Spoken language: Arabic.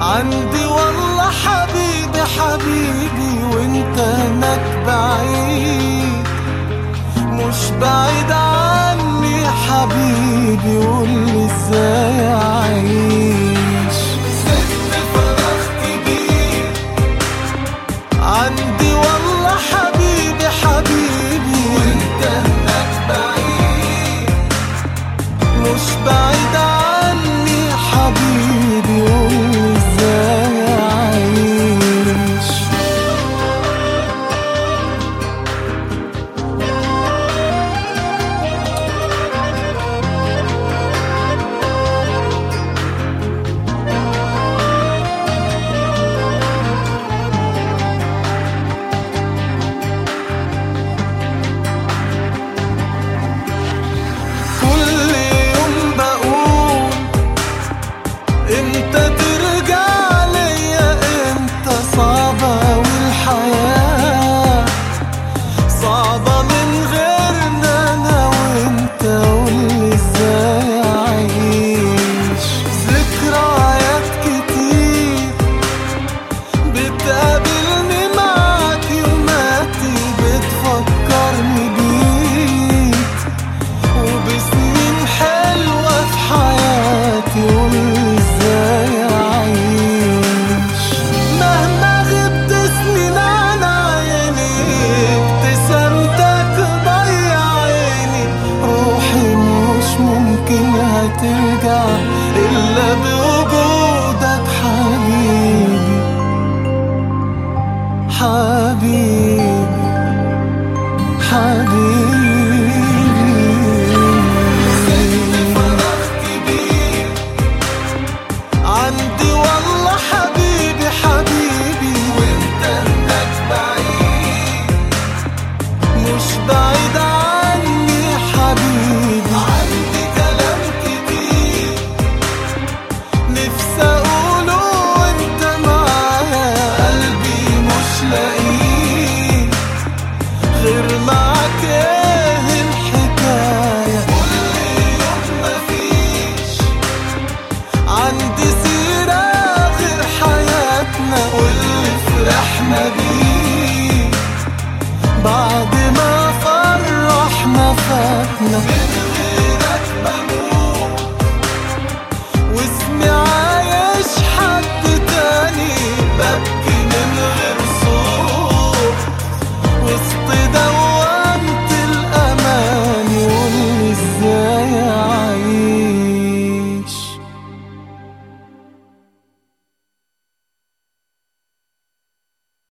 عندي والله حبيبي حبيبي وانت هناك بعيد. مش بعيد عني حبيبي قولي إزاي اعيش؟ سبت فرحت كبير. عندي والله حبيبي حبيبي وانت هناك بعيد. مش بعيد عني havalı ممكن هترجع إلا بوجودك حبيبي. حبيبي. حبيبي.